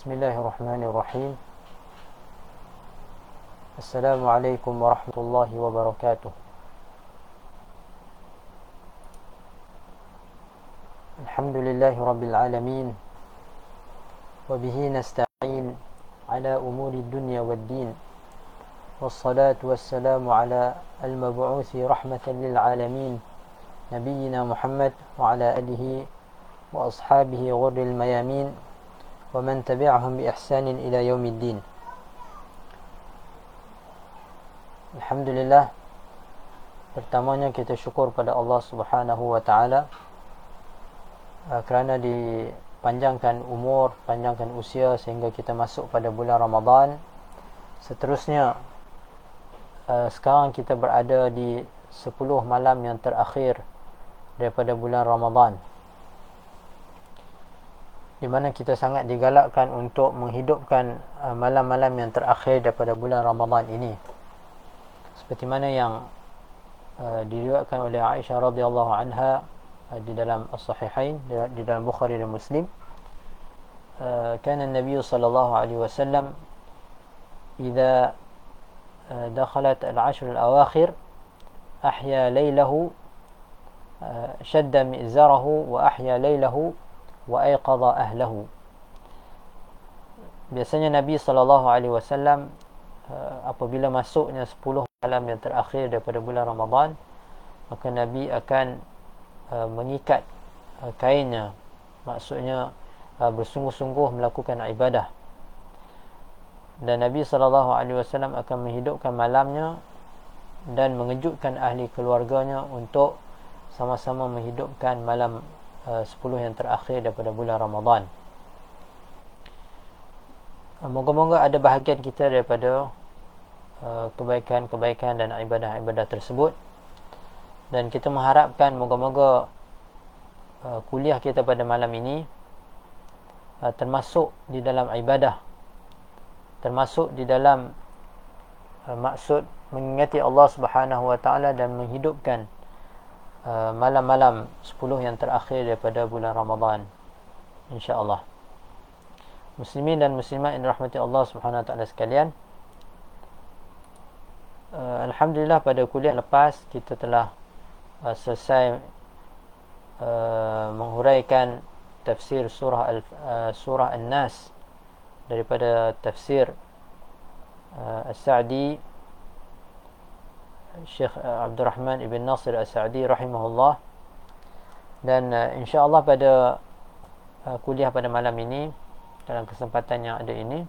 بسم الله الرحمن الرحيم السلام عليكم ورحمة الله وبركاته الحمد لله رب العالمين وبه نستعين على أمور الدنيا والدين والصلاة والسلام على المبعوث رحمة للعالمين نبينا محمد وعلى آله وأصحابه غر الميامين ومن تبعهم بإحسان إلى يوم الدين Alhamdulillah Pertamanya kita syukur pada Allah Subhanahu Wa Taala uh, kerana dipanjangkan umur, panjangkan usia sehingga kita masuk pada bulan Ramadan. Seterusnya uh, sekarang kita berada di 10 malam yang terakhir daripada bulan Ramadan. Di mana kita sangat digalakkan untuk menghidupkan uh, malam-malam yang terakhir daripada bulan Ramadan ini. Seperti mana yang uh, diriwayatkan oleh Aisyah radhiyallahu anha uh, di dalam as-sahihain di, dalam Bukhari dan Muslim. Uh, kana Nabi sallallahu alaihi wasallam idza uh, dakhalat al-ashr al-awakhir ahya laylahu uh, shadda mi'zarahu wa ayqadha ahlahu. Biasanya Nabi sallallahu alaihi wasallam uh, apabila masuknya 10 malam yang terakhir daripada bulan Ramadan maka Nabi akan uh, mengikat uh, kainnya. Maksudnya uh, bersungguh-sungguh melakukan ibadah. Dan Nabi SAW akan menghidupkan malamnya dan mengejutkan ahli keluarganya untuk sama-sama menghidupkan malam uh, 10 yang terakhir daripada bulan Ramadan. Uh, moga-moga ada bahagian kita daripada Uh, kebaikan-kebaikan dan ibadah-ibadah tersebut. Dan kita mengharapkan moga-moga uh, kuliah kita pada malam ini uh, termasuk di dalam ibadah. Termasuk di dalam maksud mengingati Allah Subhanahu wa taala dan menghidupkan malam-malam 10 yang terakhir daripada bulan Ramadan insya-Allah. Muslimin dan muslimat yang dirahmati Allah Subhanahu taala sekalian uh, Alhamdulillah pada kuliah lepas kita telah uh, selesai uh, menghuraikan tafsir surah al, uh, surah An-Nas daripada tafsir uh, As-Sa'di Syekh uh, Abdul Rahman Ibn Nasir As-Sa'di rahimahullah. Dan uh, insya-Allah pada uh, kuliah pada malam ini dalam kesempatan yang ada ini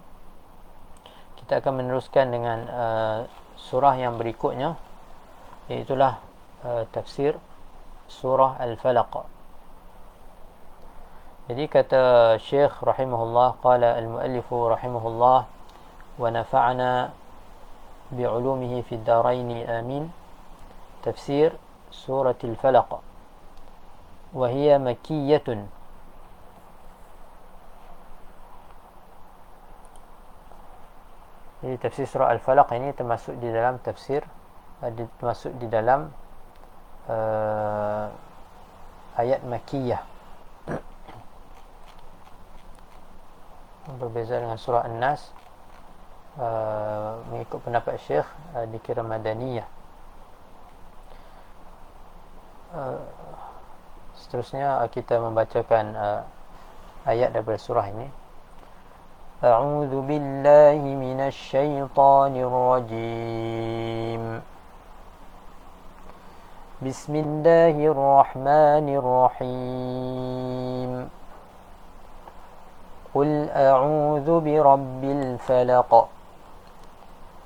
kita akan meneruskan dengan uh, surah yang berikutnya iaitulah uh, tafsir surah al-falaq. Jadi kata syekh rahimahullah qala al-muallif rahimahullah nafa'ana بعلومه في الدارين آمين. تفسير سورة الفلق. وهي مكية. هذه تفسير سورة الفلق يعني تمسك دي دلام تفسير تمسك دي دلام آيات مكية berbeza dengan surah An-Nas. uh, mengikut pendapat Syekh uh, dikira madaniyah. Uh, seterusnya uh, kita membacakan uh, ayat daripada surah ini. أعوذ بالله من الشيطان الرجيم بسم الله الرحمن الرحيم قل أعوذ برب الفلق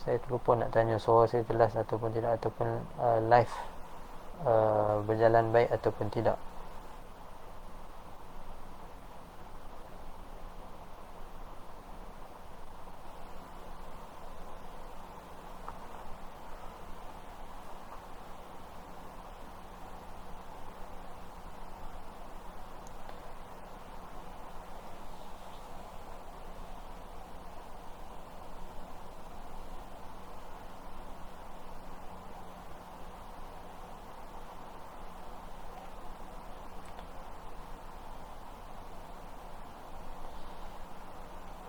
saya terlupa nak tanya suara saya jelas ataupun tidak ataupun uh, live uh, berjalan baik ataupun tidak.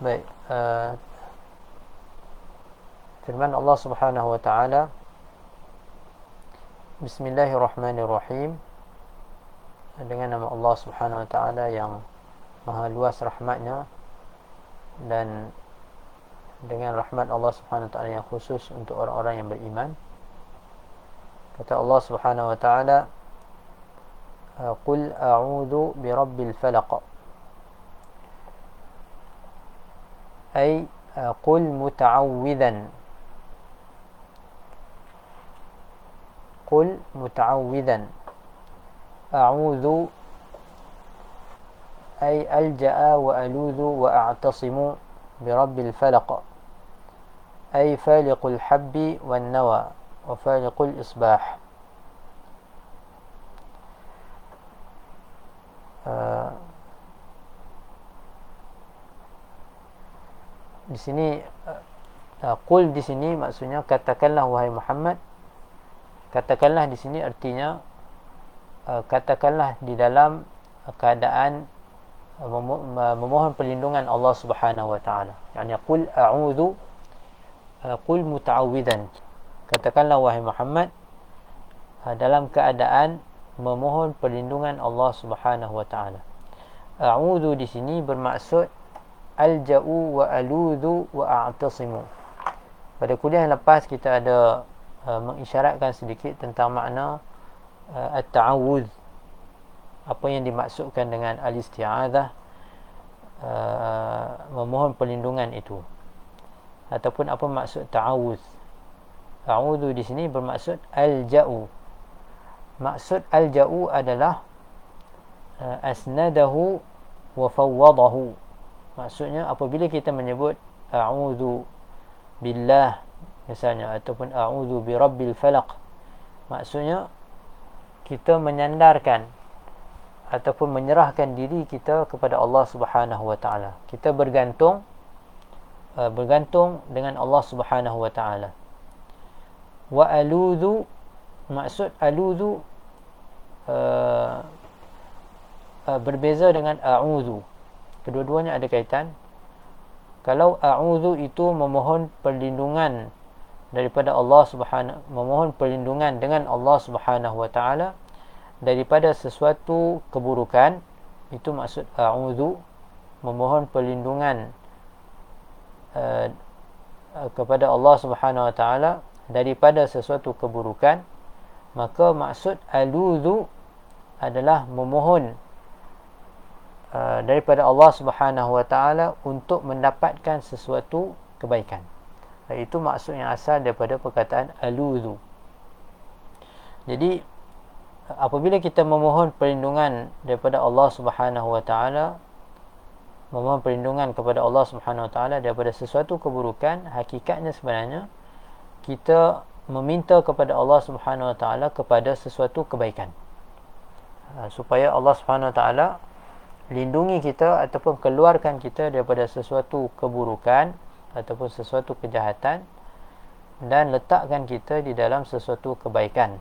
Baik. Uh, firman Allah Subhanahu wa taala Bismillahirrahmanirrahim. Dengan nama Allah Subhanahu wa taala yang Maha luas rahmatnya dan dengan rahmat Allah Subhanahu wa taala yang khusus untuk orang-orang yang beriman. Kata Allah Subhanahu wa taala Qul a'udzu birabbil falaq أي قل متعوذا. قل متعوذا. أعوذ أي ألجأ وألوذ وأعتصم برب الفلق. أي فالق الحب والنوى وفالق الإصباح. آه di sini uh, qul di sini maksudnya katakanlah wahai Muhammad. Katakanlah di sini artinya uh, katakanlah di dalam keadaan uh, memohon perlindungan Allah Subhanahu wa taala. Yakni qul a'udzu uh, qul muta'awwidan. Katakanlah wahai Muhammad uh, dalam keadaan memohon perlindungan Allah Subhanahu wa taala. A'udzu di sini bermaksud alja'u wa aludhu wa a'tasimu. Pada kuliah yang lepas kita ada uh, mengisyaratkan sedikit tentang makna uh, at-ta'awudh. Apa yang dimaksudkan dengan al-isti'adah uh, memohon perlindungan itu. Ataupun apa maksud ta'awudh. A'udhu di sini bermaksud al-ja'u. Maksud al-ja'u adalah uh, asnadahu wa fawwadahu Maksudnya apabila kita menyebut a'udzu billah misalnya ataupun a'udzu birabbil falaq maksudnya kita menyandarkan ataupun menyerahkan diri kita kepada Allah Subhanahu wa taala. Kita bergantung uh, bergantung dengan Allah Subhanahu wa taala. Wa aludhu maksud aludhu uh, uh, berbeza dengan a'udzu kedua-duanya ada kaitan. Kalau a'udzu itu memohon perlindungan daripada Allah Subhanahu memohon perlindungan dengan Allah Subhanahu wa taala daripada sesuatu keburukan itu maksud a'udzu memohon perlindungan uh, kepada Allah Subhanahu wa taala daripada sesuatu keburukan maka maksud aludzu adalah memohon Uh, daripada Allah Subhanahu Wa Taala untuk mendapatkan sesuatu kebaikan. Uh, itu maksud yang asal daripada perkataan aluzu. Jadi apabila kita memohon perlindungan daripada Allah Subhanahu Wa Taala memohon perlindungan kepada Allah Subhanahu Wa Taala daripada sesuatu keburukan, hakikatnya sebenarnya kita meminta kepada Allah Subhanahu Wa Taala kepada sesuatu kebaikan. Uh, supaya Allah Subhanahu Wa Taala lindungi kita ataupun keluarkan kita daripada sesuatu keburukan ataupun sesuatu kejahatan dan letakkan kita di dalam sesuatu kebaikan.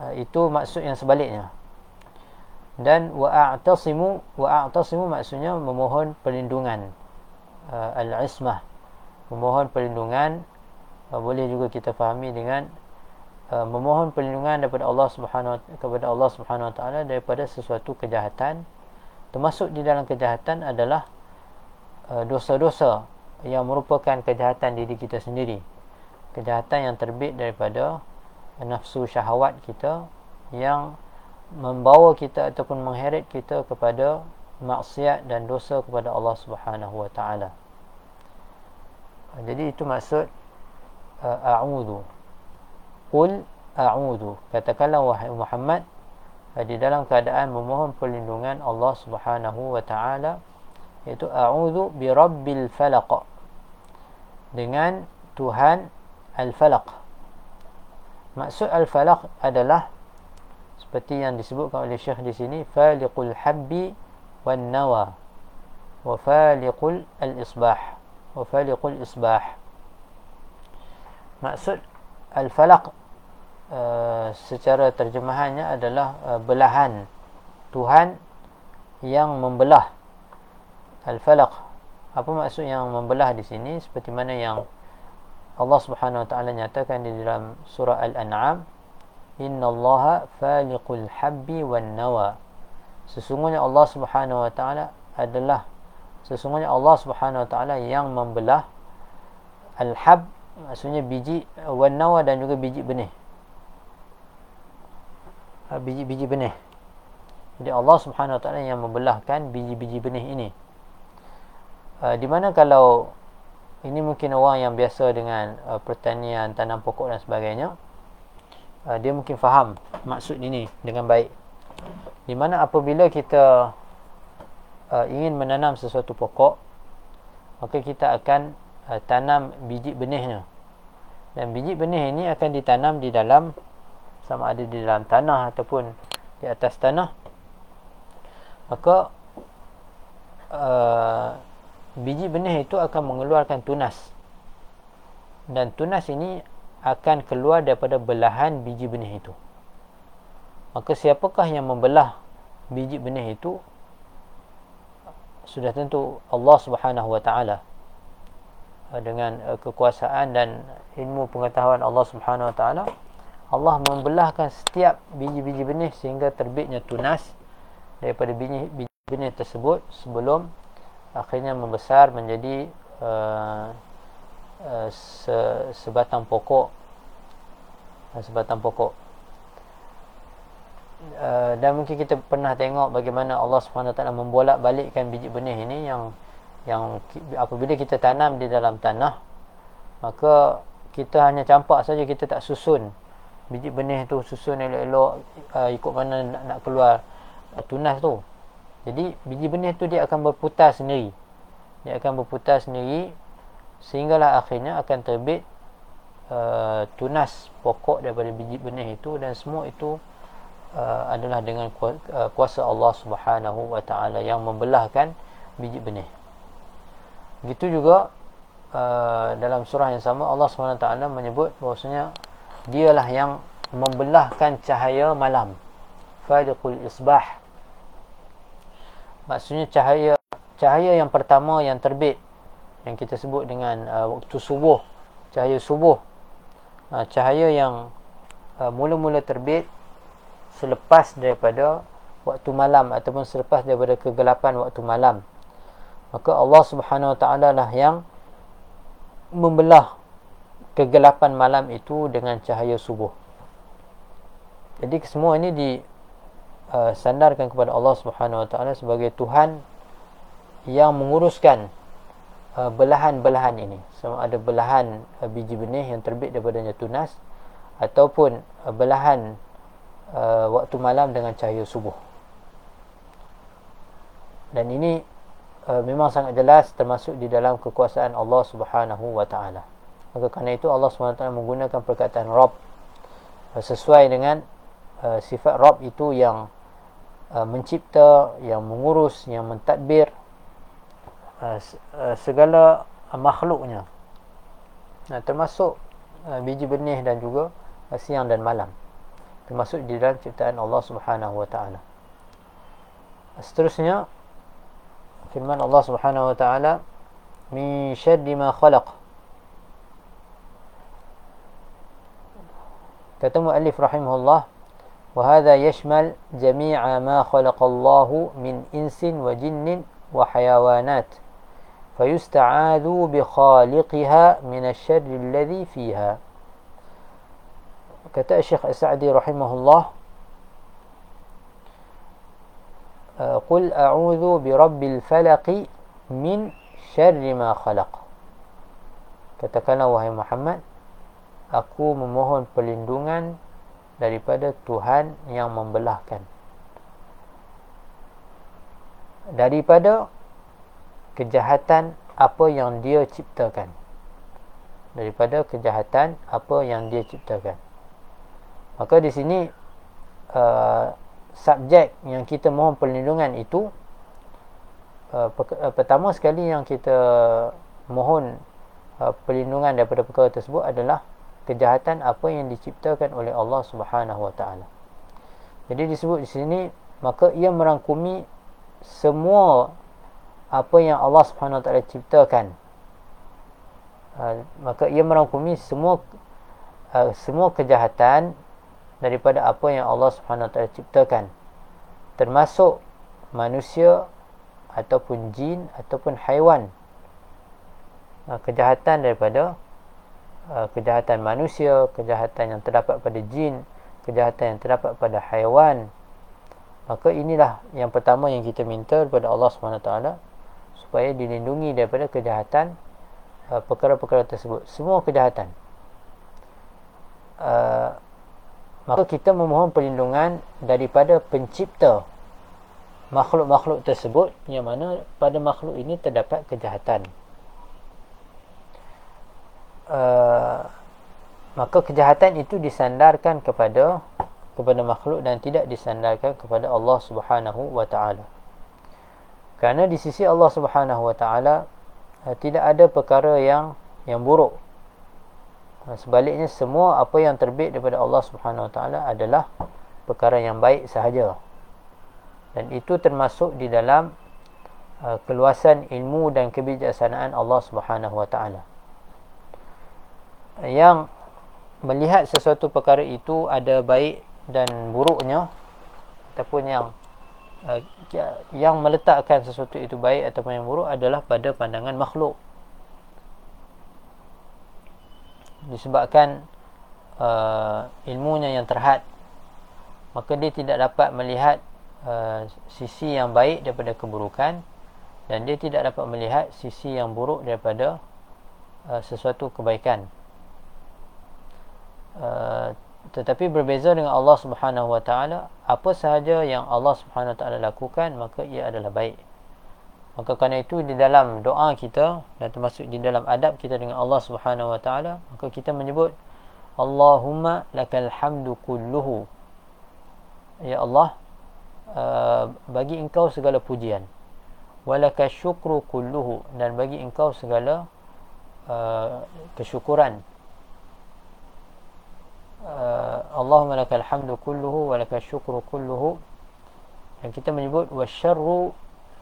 Uh, itu maksud yang sebaliknya. Dan wa'atasimu wa'atasimu maksudnya memohon perlindungan uh, al-ismah. Memohon perlindungan uh, boleh juga kita fahami dengan Uh, memohon perlindungan daripada Allah Subhanahu kepada Allah Subhanahu Wa Taala daripada sesuatu kejahatan. Termasuk di dalam kejahatan adalah uh, dosa-dosa yang merupakan kejahatan diri kita sendiri. Kejahatan yang terbit daripada nafsu syahwat kita yang membawa kita ataupun mengheret kita kepada maksiat dan dosa kepada Allah Subhanahu Wa Taala. Jadi itu maksud uh, a'udzu qul a'udhu. Katakanlah wahai Muhammad di dalam keadaan memohon perlindungan Allah Subhanahu wa taala iaitu a'udhu bi rabbil falaq dengan Tuhan al-falaq. Maksud al-falaq adalah seperti yang disebutkan oleh Syekh di sini faliqul habbi wan nawa wa faliqul al-isbah wa faliqul isbah. Maksud al-falaq uh, secara terjemahannya adalah uh, belahan. Tuhan yang membelah. Al-falaq. Apa maksud yang membelah di sini? Seperti mana yang Allah Subhanahu wa taala nyatakan di dalam surah al-an'am innallaha faliqul habbi wan nawa. Sesungguhnya Allah Subhanahu wa taala adalah sesungguhnya Allah Subhanahu wa taala yang membelah al-hab maksudnya biji wan nawa dan juga biji benih biji-biji benih. Jadi Allah Subhanahu wa yang membelahkan biji-biji benih ini. Uh, di mana kalau ini mungkin orang yang biasa dengan uh, pertanian tanam pokok dan sebagainya dia mungkin faham maksud ini dengan baik. Di mana apabila kita ingin menanam sesuatu pokok maka kita akan tanam biji benihnya. Dan biji benih ini akan ditanam di dalam sama ada di dalam tanah ataupun di atas tanah maka uh, biji benih itu akan mengeluarkan tunas. Dan tunas ini akan keluar daripada belahan biji benih itu. Maka siapakah yang membelah biji benih itu? Sudah tentu Allah Subhanahu wa taala dengan uh, kekuasaan dan ilmu pengetahuan Allah Subhanahu wa taala Allah membelahkan setiap biji-biji benih sehingga terbitnya tunas daripada biji, biji benih tersebut sebelum akhirnya membesar menjadi uh, uh, se, sebatang pokok. Uh, sebatang pokok. Uh, dan mungkin kita pernah tengok bagaimana Allah SWT membolak-balikkan biji benih ini yang yang apabila kita tanam di dalam tanah maka kita hanya campak saja kita tak susun biji benih tu susun elok-elok uh, ikut mana nak, nak keluar. Uh, tunas tu. Jadi biji benih tu dia akan berputar sendiri. Dia akan berputar sendiri sehinggalah akhirnya akan terbit uh, tunas pokok daripada biji benih itu dan semua itu uh, adalah dengan kuasa Allah Subhanahu wa taala yang membelahkan biji benih. Begitu juga uh, dalam surah yang sama Allah SWT menyebut bahawasanya dialah yang membelahkan cahaya malam. Fadiqul isbah. Maksudnya cahaya cahaya yang pertama yang terbit yang kita sebut dengan uh, waktu subuh, cahaya subuh. Uh, cahaya yang uh, mula-mula terbit selepas daripada waktu malam ataupun selepas daripada kegelapan waktu malam maka Allah Subhanahu Wa Taala lah yang membelah kegelapan malam itu dengan cahaya subuh. Jadi semua ini di uh, kepada Allah Subhanahu Wa Taala sebagai Tuhan yang menguruskan uh, belahan-belahan ini. Sama ada belahan uh, biji benih yang terbit daripadanya tunas ataupun belahan waktu malam dengan cahaya subuh. Dan ini memang sangat jelas termasuk di dalam kekuasaan Allah Subhanahu wa taala. Maka kerana itu Allah taala menggunakan perkataan Rabb uh, sesuai dengan uh, sifat Rabb itu yang uh, mencipta, yang mengurus, yang mentadbir uh, segala uh, makhluknya. Nah, termasuk uh, biji benih dan juga uh, siang dan malam. Termasuk di dalam ciptaan Allah taala. Seterusnya firman Allah Subhanahu wa taala min syarri ma khalaq كتم مؤلف رحمه الله وهذا يشمل جميع ما خلق الله من إنس وجن وحيوانات فيستعاذ بخالقها من الشر الذي فيها. كتأ الشيخ السعدي رحمه الله آه، قل أعوذ برب الفلق من شر ما خلق. katakanlah wahai محمد. Aku memohon perlindungan daripada Tuhan yang membelahkan. Daripada kejahatan apa yang dia ciptakan. Daripada kejahatan apa yang dia ciptakan. Maka di sini uh, subjek yang kita mohon perlindungan itu uh, uh, pertama sekali yang kita mohon uh, perlindungan daripada perkara tersebut adalah kejahatan apa yang diciptakan oleh Allah Subhanahu Wa Taala. Jadi disebut di sini maka ia merangkumi semua apa yang Allah Subhanahu Wa Taala ciptakan. Uh, maka ia merangkumi semua uh, semua kejahatan daripada apa yang Allah Subhanahu Wa Taala ciptakan. Termasuk manusia ataupun jin ataupun haiwan. Uh, kejahatan daripada kejahatan manusia, kejahatan yang terdapat pada jin, kejahatan yang terdapat pada haiwan, maka inilah yang pertama yang kita minta kepada Allah SWT supaya dilindungi daripada kejahatan uh, perkara-perkara tersebut. Semua kejahatan. Uh, maka kita memohon perlindungan daripada pencipta makhluk-makhluk tersebut yang mana pada makhluk ini terdapat kejahatan uh, maka kejahatan itu disandarkan kepada kepada makhluk dan tidak disandarkan kepada Allah Subhanahu wa taala. Kerana di sisi Allah Subhanahu wa taala eh, tidak ada perkara yang yang buruk. Eh, sebaliknya semua apa yang terbit daripada Allah Subhanahu wa taala adalah perkara yang baik sahaja. Dan itu termasuk di dalam keluasan ilmu dan kebijaksanaan Allah Subhanahu wa taala. Yang melihat sesuatu perkara itu ada baik dan buruknya ataupun yang uh, yang meletakkan sesuatu itu baik ataupun yang buruk adalah pada pandangan makhluk. Disebabkan uh, ilmunya yang terhad maka dia tidak dapat melihat uh, sisi yang baik daripada keburukan dan dia tidak dapat melihat sisi yang buruk daripada uh, sesuatu kebaikan uh, tetapi berbeza dengan Allah Subhanahu Wa Taala apa sahaja yang Allah Subhanahu Wa Taala lakukan maka ia adalah baik. Maka kerana itu di dalam doa kita dan termasuk di dalam adab kita dengan Allah Subhanahu Wa Taala maka kita menyebut Allahumma lakal hamdu kulluhu. Ya Allah uh, bagi engkau segala pujian. Walaka syukru kulluhu. Dan bagi engkau segala uh, kesyukuran Allahumma lakal hamdu kulluhu wa lakal syukru kulluhu dan kita menyebut wasyarru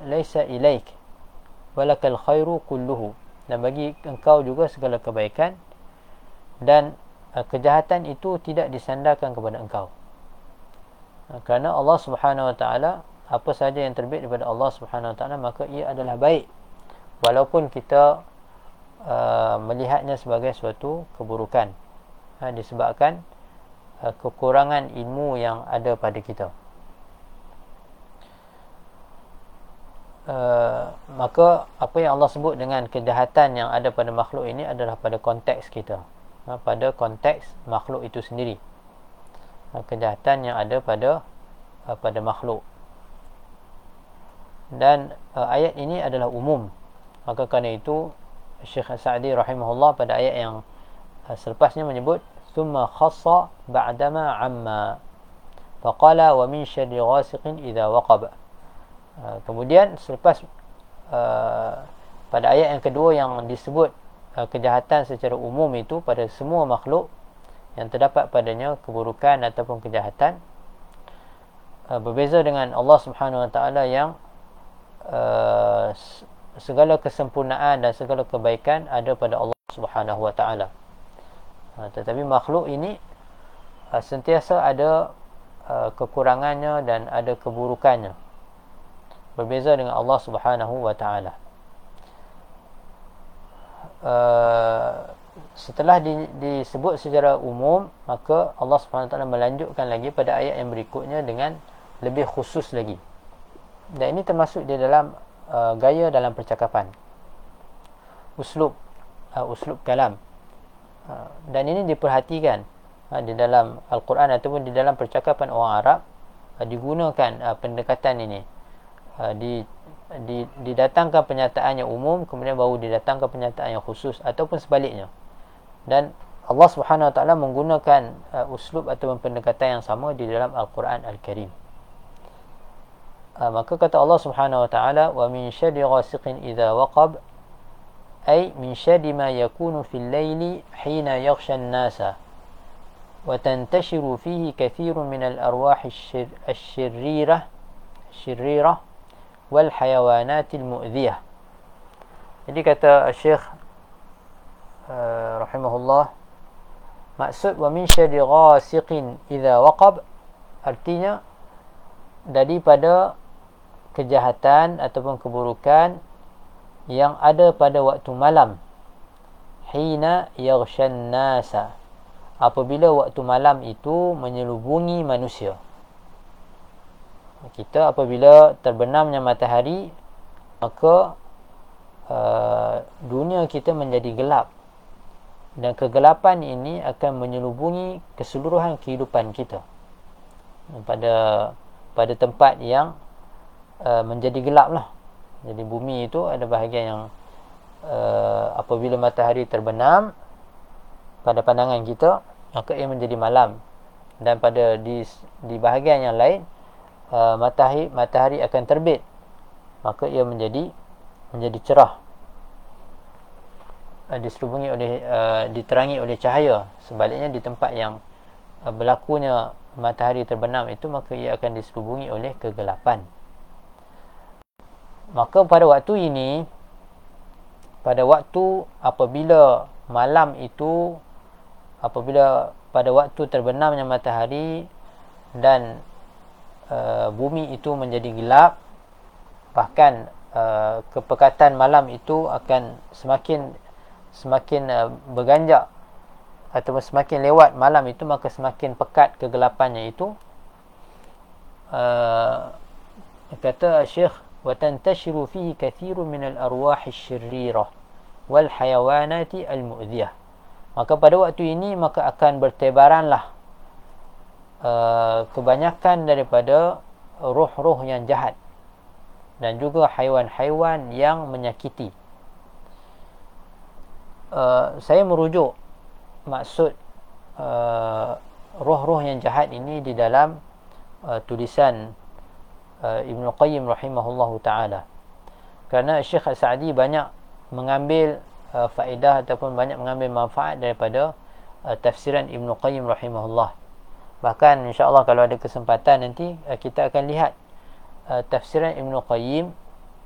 laisa ilaik wa lakal khairu kulluhu dan bagi engkau juga segala kebaikan dan uh, kejahatan itu tidak disandarkan kepada engkau. Uh, kerana Allah Subhanahu wa taala apa saja yang terbit daripada Allah Subhanahu wa taala maka ia adalah baik. Walaupun kita uh, melihatnya sebagai suatu keburukan ha, disebabkan uh, kekurangan ilmu yang ada pada kita. Uh, maka apa yang Allah sebut dengan kejahatan yang ada pada makhluk ini adalah pada konteks kita. Ha, pada konteks makhluk itu sendiri. Ha, kejahatan yang ada pada uh, pada makhluk. Dan uh, ayat ini adalah umum. Maka kerana itu Syekh Sa'di rahimahullah pada ayat yang selepasnya menyebut thumma khassa ba'dama amma. Faqala wa min syarri ghasiqin idza waqab. Uh, kemudian selepas uh, pada ayat yang kedua yang disebut kejahatan secara umum itu pada semua makhluk yang terdapat padanya keburukan ataupun kejahatan berbeza dengan Allah Subhanahu Wa Taala yang segala kesempurnaan dan segala kebaikan ada pada Allah Subhanahu Wa Taala ha, tetapi makhluk ini uh, sentiasa ada uh, kekurangannya dan ada keburukannya. Berbeza dengan Allah Subhanahu wa taala. Uh, setelah di, disebut secara umum maka Allah Subhanahu wa taala melanjutkan lagi pada ayat yang berikutnya dengan lebih khusus lagi. Dan ini termasuk di dalam gaya dalam percakapan. Uslub uh, uslub kalam dan ini diperhatikan uh, di dalam Al-Quran ataupun di dalam percakapan orang Arab uh, digunakan pendekatan ini di di didatangkan pernyataan yang umum kemudian baru didatangkan pernyataan yang khusus ataupun sebaliknya dan Allah Subhanahu Wa Taala menggunakan uh, uslub atau pendekatan yang sama di dalam Al-Quran Al-Karim. Uh, maka kata Allah Subhanahu Wa Taala wa min syarri ghasiqin idza waqab ay min syarri ma yakunu fil laili hina yaghsha an-nasa wa tantashiru fihi kathirun min al-arwah asy-syirrah syirrira wal hayawanat al-mu'dhiyah. Jadi kata Syekh uh, rahimahullah maksud wa min syarri ghasiqin idza waqab artinya daripada kejahatan ataupun keburukan yang ada pada waktu malam. Hina yaghshan nasa. Apabila waktu malam itu menyelubungi manusia. Kita apabila terbenamnya matahari maka uh, dunia kita menjadi gelap. Dan kegelapan ini akan menyelubungi keseluruhan kehidupan kita. Pada pada tempat yang uh, menjadi gelap lah jadi bumi itu ada bahagian yang uh, apabila matahari terbenam pada pandangan kita maka ia menjadi malam. Dan pada di di bahagian yang lain uh, matahari matahari akan terbit. Maka ia menjadi menjadi cerah. Uh, diselubungi oleh uh, diterangi oleh cahaya. Sebaliknya di tempat yang uh, berlakunya matahari terbenam itu maka ia akan diselubungi oleh kegelapan maka pada waktu ini pada waktu apabila malam itu apabila pada waktu terbenamnya matahari dan uh, bumi itu menjadi gelap bahkan uh, kepekatan malam itu akan semakin semakin uh, berganjak atau semakin lewat malam itu maka semakin pekat kegelapannya itu. Uh, kata Syekh fihi kathirun min al-arwah asy-syirrah wal hayawanat al-mu'dhiyah maka pada waktu ini maka akan bertebaranlah uh, kebanyakan daripada roh-roh yang jahat dan juga haiwan-haiwan yang menyakiti. Uh, saya merujuk maksud uh, roh-roh yang jahat ini di dalam uh, tulisan uh, Ibn Qayyim rahimahullah ta'ala. Kerana Syekh Sa'di banyak mengambil uh, faedah ataupun banyak mengambil manfaat daripada uh, tafsiran Ibn Qayyim rahimahullah. Bahkan insyaAllah kalau ada kesempatan nanti uh, kita akan lihat uh, tafsiran Ibn Qayyim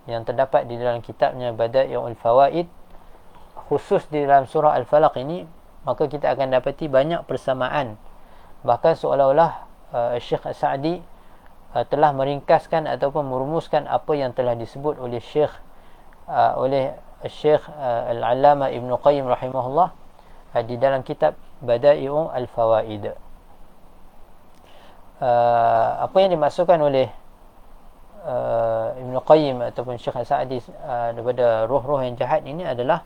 yang terdapat di dalam kitabnya Bada'i'ul Fawaid. Khusus di dalam surah Al-Falaq ini maka kita akan dapati banyak persamaan. Bahkan seolah-olah uh, Syekh Sa'di uh, telah meringkaskan ataupun merumuskan apa yang telah disebut oleh Syekh uh, oleh Syekh uh, Al-Allama Ibn Qayyim rahimahullah uh, di dalam kitab Bada'i'u Al-Fawaid. Uh, apa yang dimasukkan oleh uh, Ibn Qayyim ataupun Syekh Sa'di uh, daripada roh-roh yang jahat ini adalah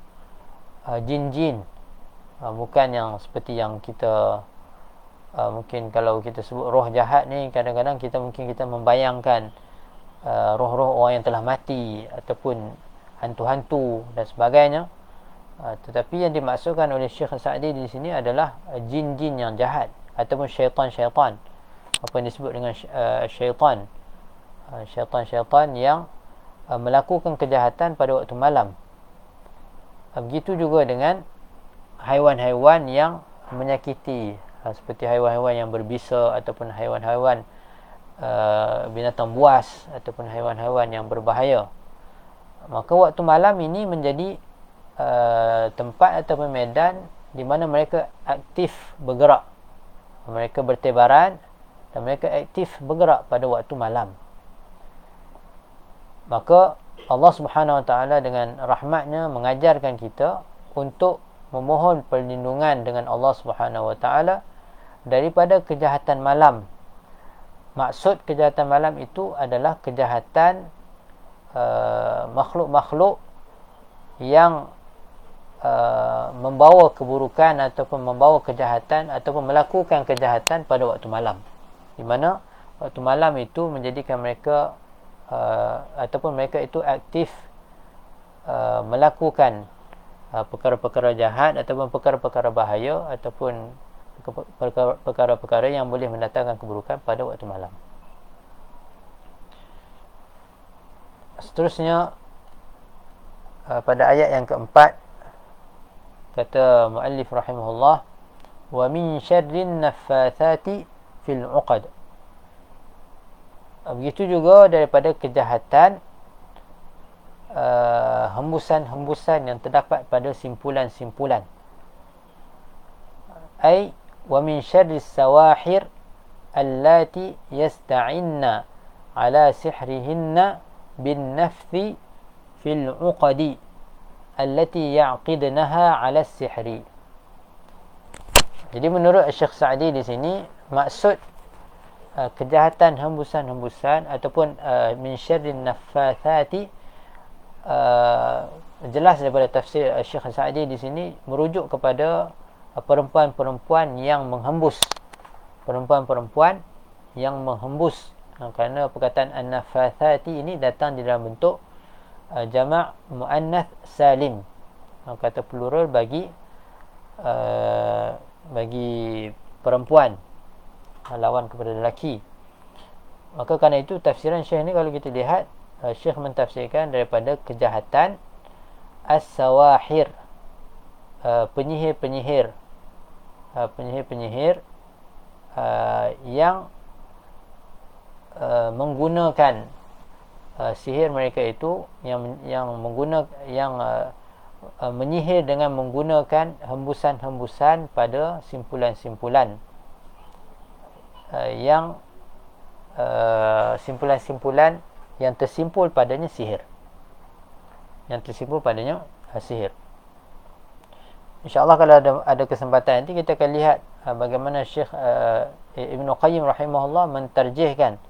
uh, jin-jin. Uh, bukan yang seperti yang kita uh, mungkin kalau kita sebut roh jahat ni kadang-kadang kita mungkin kita membayangkan uh, roh-roh orang yang telah mati ataupun hantu-hantu dan sebagainya. Uh, tetapi yang dimaksudkan oleh Syekh Sa'di di sini adalah uh, jin-jin yang jahat ataupun syaitan-syaitan. Apa yang disebut dengan uh, syaitan? Uh, syaitan-syaitan yang uh, melakukan kejahatan pada waktu malam. Begitu juga dengan haiwan-haiwan yang menyakiti ha, seperti haiwan-haiwan yang berbisa ataupun haiwan-haiwan uh, binatang buas ataupun haiwan-haiwan yang berbahaya. Maka waktu malam ini menjadi uh, tempat ataupun medan di mana mereka aktif bergerak. Mereka bertebaran dan mereka aktif bergerak pada waktu malam. Maka Allah Subhanahu Wa Taala dengan rahmatnya mengajarkan kita untuk memohon perlindungan dengan Allah Subhanahu Wa Taala daripada kejahatan malam. Maksud kejahatan malam itu adalah kejahatan uh, makhluk-makhluk yang uh, membawa keburukan ataupun membawa kejahatan ataupun melakukan kejahatan pada waktu malam di mana waktu malam itu menjadikan mereka uh, ataupun mereka itu aktif uh, melakukan uh, perkara-perkara jahat ataupun perkara-perkara bahaya ataupun perkara-perkara yang boleh mendatangkan keburukan pada waktu malam. Seterusnya uh, pada ayat yang keempat kata muallif rahimahullah wa min syarrin naffathati fil 'uqad. Uh, begitu juga daripada kejahatan uh, hembusan-hembusan yang terdapat pada simpulan-simpulan. Ai wa min syarri sawahir allati yasta'inna ala sihrihinna bin nafthi fil uqadi allati ya'qidnaha ala sihri jadi menurut Syekh Sa'di di sini maksud uh, kejahatan hembusan-hembusan ataupun uh, min syarri nafathati uh, jelas daripada tafsir uh, Syekh Sa'di di sini merujuk kepada perempuan-perempuan yang menghembus. Perempuan-perempuan yang menghembus. Ha, kerana perkataan an-nafathati ini datang di dalam bentuk uh, jama' muannath salim. Ha, kata plural bagi uh, bagi perempuan. Ha, lawan kepada lelaki. Maka kerana itu tafsiran syekh ni kalau kita lihat uh, syekh mentafsirkan daripada kejahatan as-sawahir uh, penyihir-penyihir Uh, penyihir-penyihir uh, yang uh, menggunakan uh, sihir mereka itu yang yang menggunakan yang uh, uh, menyihir dengan menggunakan hembusan-hembusan pada simpulan-simpulan. Uh, yang uh, simpulan-simpulan yang tersimpul padanya sihir. Yang tersimpul padanya uh, sihir InsyaAllah kalau ada ada kesempatan nanti kita akan lihat uh, bagaimana Syekh uh, Ibn Qayyim rahimahullah mentarjihkan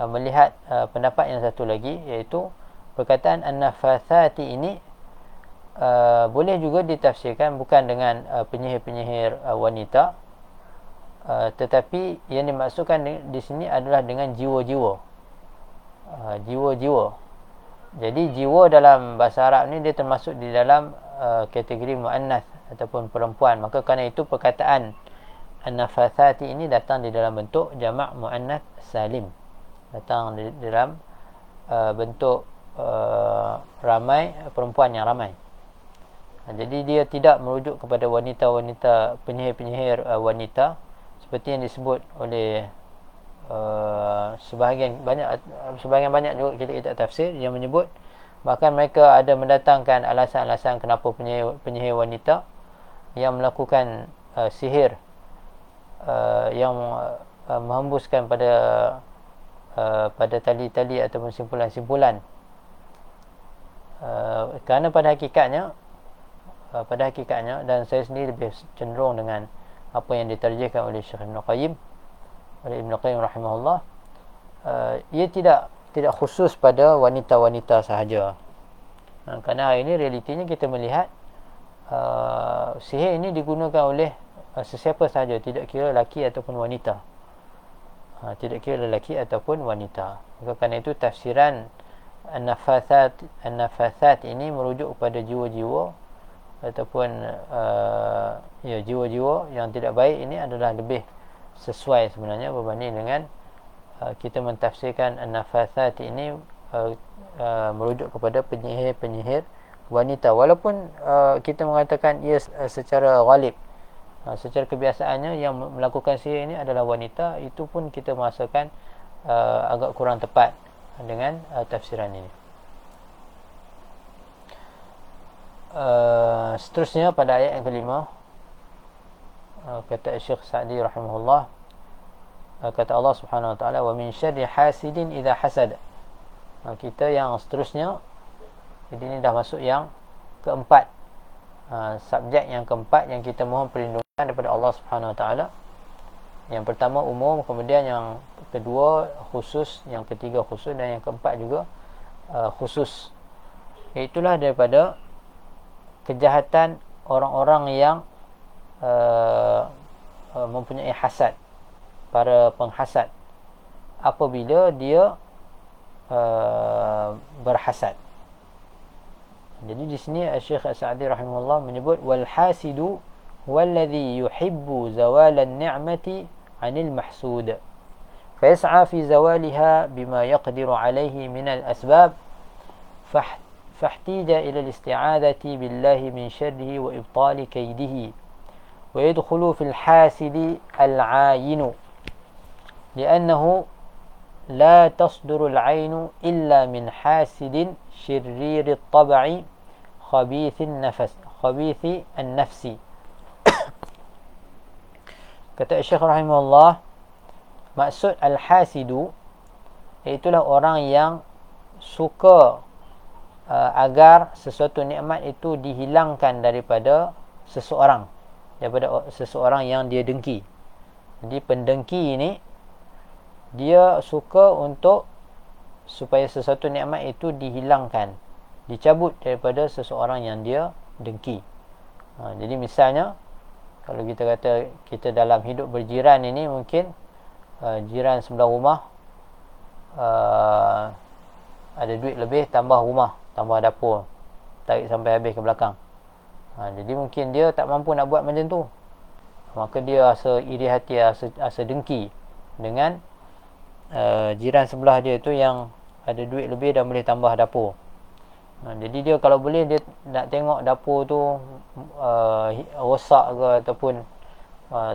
uh, melihat uh, pendapat yang satu lagi iaitu perkataan an-nafathati ini uh, boleh juga ditafsirkan bukan dengan uh, penyihir-penyihir uh, wanita uh, tetapi yang dimaksudkan di, di sini adalah dengan jiwa-jiwa. Uh, jiwa-jiwa. Jadi jiwa dalam bahasa Arab ni dia termasuk di dalam uh, kategori muannas ataupun perempuan. Maka kerana itu perkataan an-nafathati ini datang di dalam bentuk jamak muannath salim. Datang di dalam uh, bentuk uh, ramai perempuan yang ramai. Jadi dia tidak merujuk kepada wanita-wanita penyihir-penyihir uh, wanita. Seperti yang disebut oleh uh, sebahagian banyak sebahagian banyak juga kita kita tafsir yang menyebut bahkan mereka ada mendatangkan alasan-alasan kenapa penyihir, penyihir wanita yang melakukan uh, sihir uh, yang uh, menghembuskan pada uh, pada tali-tali ataupun simpulan-simpulan. Uh, kerana pada hakikatnya uh, pada hakikatnya dan saya sendiri lebih cenderung dengan apa yang diterjemahkan oleh Syekh Ibn Qayyim oleh Ibn Qayyim rahimahullah uh, ia tidak tidak khusus pada wanita-wanita sahaja. Uh, kerana hari ini realitinya kita melihat uh, sihir ini digunakan oleh uh, sesiapa sahaja. Tidak kira lelaki ataupun wanita. Uh, tidak kira lelaki ataupun wanita. Maka kerana itu tafsiran an-nafasat an-nafasat ini merujuk kepada jiwa-jiwa ataupun uh, ya jiwa-jiwa yang tidak baik ini adalah lebih sesuai sebenarnya berbanding dengan uh, kita mentafsirkan an-nafasat ini uh, uh, merujuk kepada penyihir-penyihir wanita. Walaupun uh, kita mengatakan ia uh, secara ghalib uh, secara kebiasaannya yang melakukan sihir ini adalah wanita itu pun kita merasakan uh, agak kurang tepat dengan uh, tafsiran ini. Uh, seterusnya pada ayat yang kelima uh, kata Syekh Sa'di rahimahullah uh, kata Allah Subhanahu wa taala wa min syarri hasidin idha hasad. Uh, kita yang seterusnya jadi ini dah masuk yang keempat. Ha, subjek yang keempat yang kita mohon perlindungan daripada Allah Subhanahu Wa Taala. Yang pertama umum, kemudian yang kedua khusus, yang ketiga khusus dan yang keempat juga uh, khusus. Itulah daripada kejahatan orang-orang yang uh, uh, mempunyai hasad para penghasad apabila dia uh, berhasad jadi di sini Syekh As-Sa'di rahimahullah menyebut wal hasidu walladhi yuhibbu zawal an-ni'mati 'anil mahsud. فيسعى في زوالها بما يقدر عليه من الأسباب فاحتيج إلى الاستعاذة بالله من شره وإبطال كيده ويدخل في الحاسد العاين لأنه la tasduru al-ainu illa min hasidin syarrir at-tab'i khabith an-nafs khabith an-nafs kata syekh rahimahullah maksud al-hasidu itulah orang yang suka uh, agar sesuatu nikmat itu dihilangkan daripada seseorang daripada seseorang yang dia dengki. Jadi pendengki ini dia suka untuk supaya sesuatu nikmat itu dihilangkan dicabut daripada seseorang yang dia dengki. Ha, jadi misalnya kalau kita kata kita dalam hidup berjiran ini mungkin uh, jiran sebelah rumah uh, ada duit lebih tambah rumah tambah dapur tarik sampai habis ke belakang. Ha, jadi mungkin dia tak mampu nak buat macam tu. Maka dia rasa iri hati rasa, rasa dengki dengan uh, jiran sebelah dia tu yang ada duit lebih dan boleh tambah dapur. Uh, jadi dia kalau boleh dia nak tengok dapur tu uh, rosak ke ataupun uh,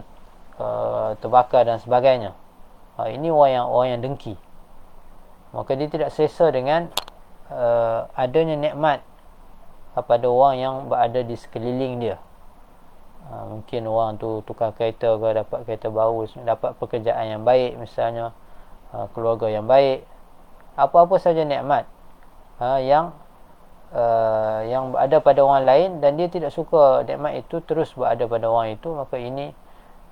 uh, terbakar dan sebagainya. Uh, ini orang yang orang yang dengki. Maka dia tidak selesa dengan uh, adanya nikmat kepada orang yang berada di sekeliling dia. Uh, mungkin orang tu tukar kereta ke dapat kereta baru, dapat pekerjaan yang baik misalnya. Ha, keluarga yang baik. Apa-apa saja nikmat uh, yang uh, yang ada pada orang lain dan dia tidak suka nikmat itu terus berada pada orang itu maka ini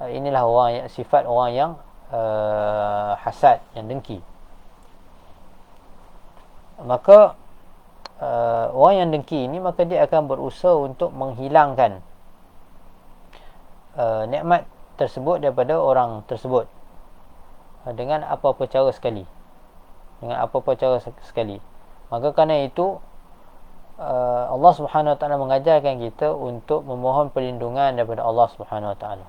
inilah orang yang sifat orang yang uh, hasad yang dengki. Maka uh, orang yang dengki ini maka dia akan berusaha untuk menghilangkan uh, nikmat tersebut daripada orang tersebut dengan apa-apa cara sekali. Dengan apa-apa cara sekali. Maka kerana itu uh, Allah Subhanahu Wa Taala mengajarkan kita untuk memohon perlindungan daripada Allah Subhanahu Wa Taala.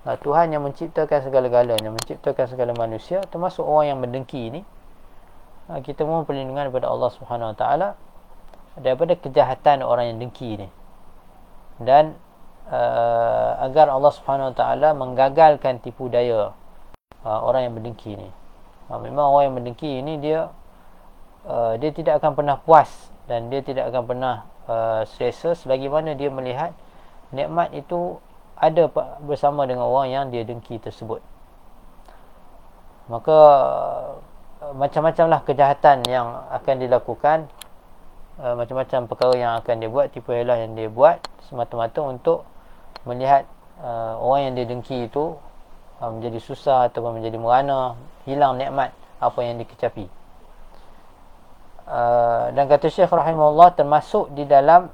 Nah, Tuhan yang menciptakan segala-galanya menciptakan segala manusia termasuk orang yang mendengki ini uh, kita mohon perlindungan daripada Allah Subhanahu Wa Taala daripada kejahatan orang yang dengki ini. Dan uh, agar Allah Subhanahu Wa Taala menggagalkan tipu daya uh, orang yang mendengki ni. Uh, memang orang yang mendengki ni dia uh, dia tidak akan pernah puas dan dia tidak akan pernah uh, selesa selagi mana dia melihat nikmat itu ada bersama dengan orang yang dia dengki tersebut. Maka macam-macamlah kejahatan yang akan dilakukan uh, macam-macam perkara yang akan dia buat tipu helah yang dia buat semata-mata untuk melihat uh, orang yang dia dengki itu Ha, menjadi susah ataupun menjadi merana hilang nikmat apa yang dikecapi. Uh, dan kata Syekh rahimahullah termasuk di dalam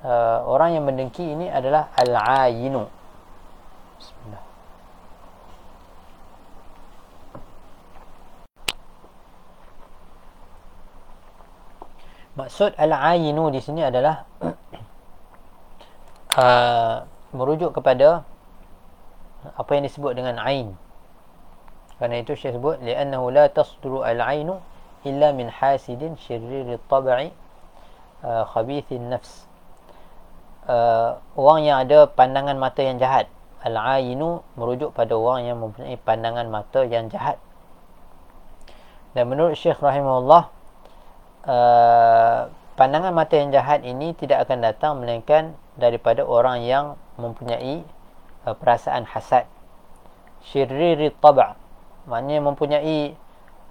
uh, orang yang mendengki ini adalah al-ayinu bismillah. Maksud al-ayinu di sini adalah uh, merujuk kepada apa yang disebut dengan ain? Kerana itu Syekh sebut li'annahu la tasduru al-ainu illa min hasidin syirrir at-tab'i uh, khabithin nafs. Uh, orang yang ada pandangan mata yang jahat al-ainu merujuk pada orang yang mempunyai pandangan mata yang jahat. Dan menurut Syekh rahimahullah uh, pandangan mata yang jahat ini tidak akan datang melainkan daripada orang yang mempunyai uh, perasaan hasad. Syiriri taba' maknanya mempunyai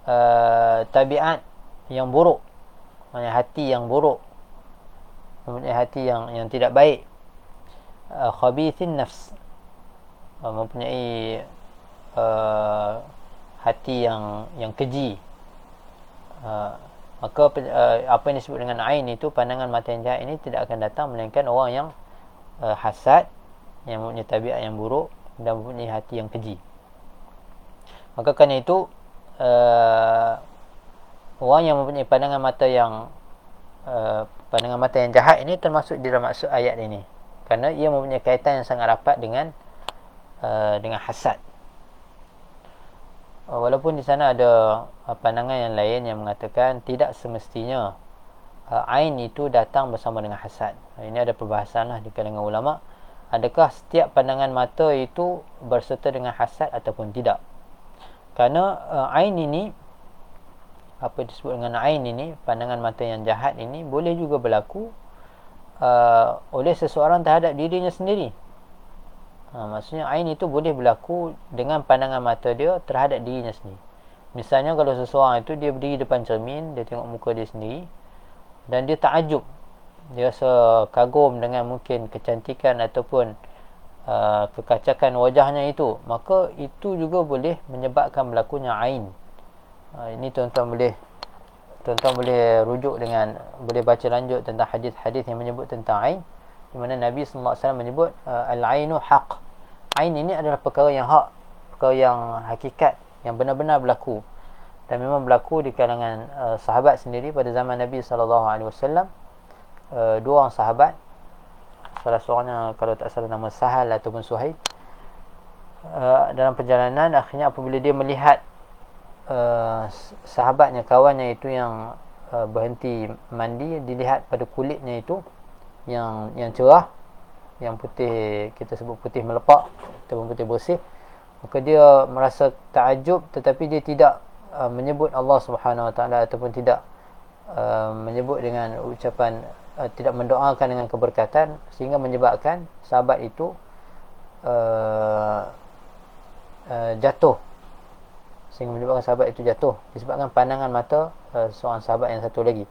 uh, tabiat yang buruk maknanya hati yang buruk mempunyai hati yang yang tidak baik. Uh, khabithin nafs uh, mempunyai uh, hati yang yang keji. Uh, maka uh, apa yang disebut dengan ain itu pandangan mata yang jahat ini tidak akan datang melainkan orang yang uh, hasad yang mempunyai tabiat yang buruk dan mempunyai hati yang keji. Maka kerana itu uh, orang yang mempunyai pandangan mata yang uh, pandangan mata yang jahat ini termasuk di dalam maksud ayat ini. Kerana ia mempunyai kaitan yang sangat rapat dengan uh, dengan hasad. Walaupun di sana ada pandangan yang lain yang mengatakan tidak semestinya uh, ain itu datang bersama dengan hasad. Ini ada perbahasan lah di kalangan ulama adakah setiap pandangan mata itu berserta dengan hasad ataupun tidak? Kerana uh, ain ini apa disebut dengan ain ini pandangan mata yang jahat ini boleh juga berlaku uh, oleh seseorang terhadap dirinya sendiri. Ha, maksudnya ain itu boleh berlaku dengan pandangan mata dia terhadap dirinya sendiri. Misalnya kalau seseorang itu dia berdiri depan cermin dia tengok muka dia sendiri dan dia takjub dia rasa kagum dengan mungkin kecantikan ataupun Uh, kekacakan wajahnya itu. Maka itu juga boleh menyebabkan berlakunya ain. Uh, ini tuan-tuan boleh tuan-tuan boleh rujuk dengan boleh baca lanjut tentang hadis-hadis yang menyebut tentang ain. Di mana Nabi sallallahu alaihi wasallam menyebut uh, al-ainu haq. Ain ini adalah perkara yang hak perkara yang hakikat yang benar-benar berlaku. Dan memang berlaku di kalangan uh, sahabat sendiri pada zaman Nabi sallallahu alaihi wasallam uh, dua orang sahabat. Salah seorangnya kalau tak salah nama Sahal ataupun Suhaib. Uh, dalam perjalanan akhirnya apabila dia melihat uh, sahabatnya kawannya itu yang uh, berhenti mandi dilihat pada kulitnya itu yang yang cerah yang putih kita sebut putih melepak ataupun putih bersih maka dia merasa takjub tetapi dia tidak uh, menyebut Allah Subhanahu Wa Taala ataupun tidak uh, menyebut dengan ucapan uh, tidak mendoakan dengan keberkatan sehingga menyebabkan sahabat itu uh, uh, jatuh. Sehingga menyebabkan sahabat itu jatuh. Disebabkan pandangan mata uh, seorang sahabat yang satu lagi.